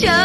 mishay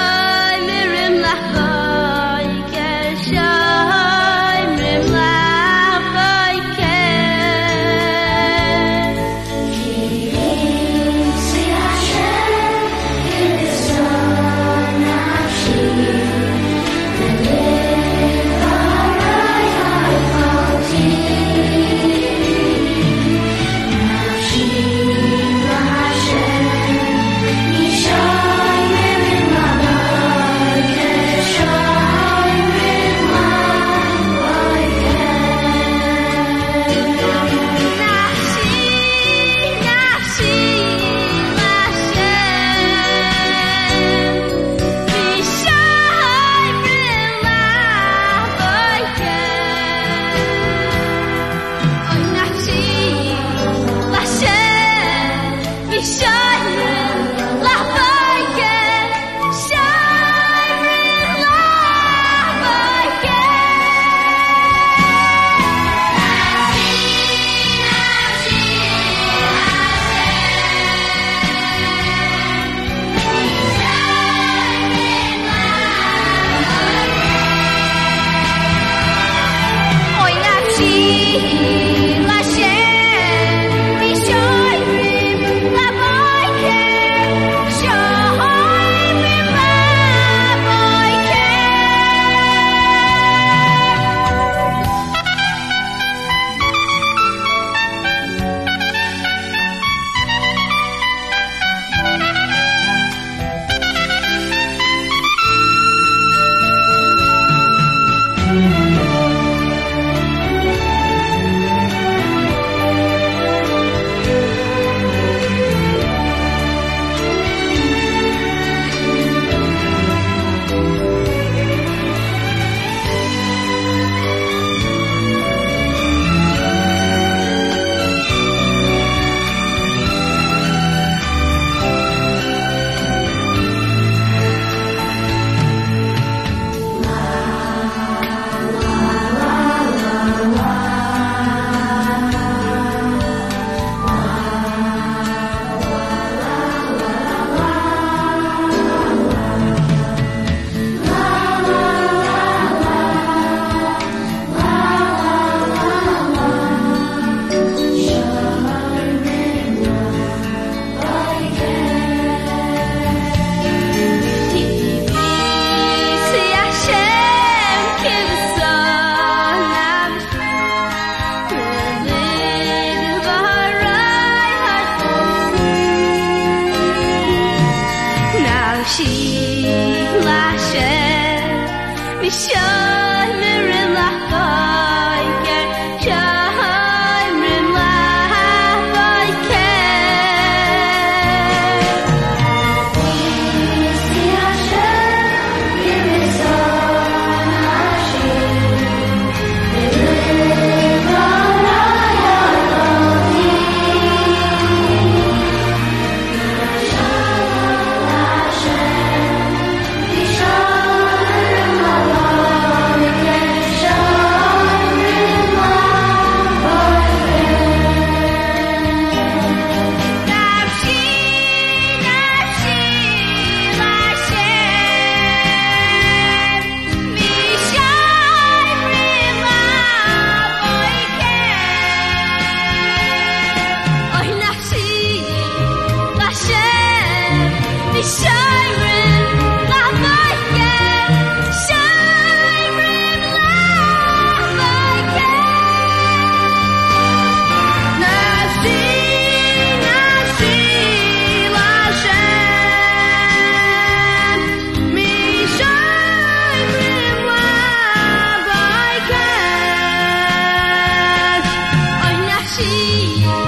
harfoni Nafshi lashem Mishoy see you.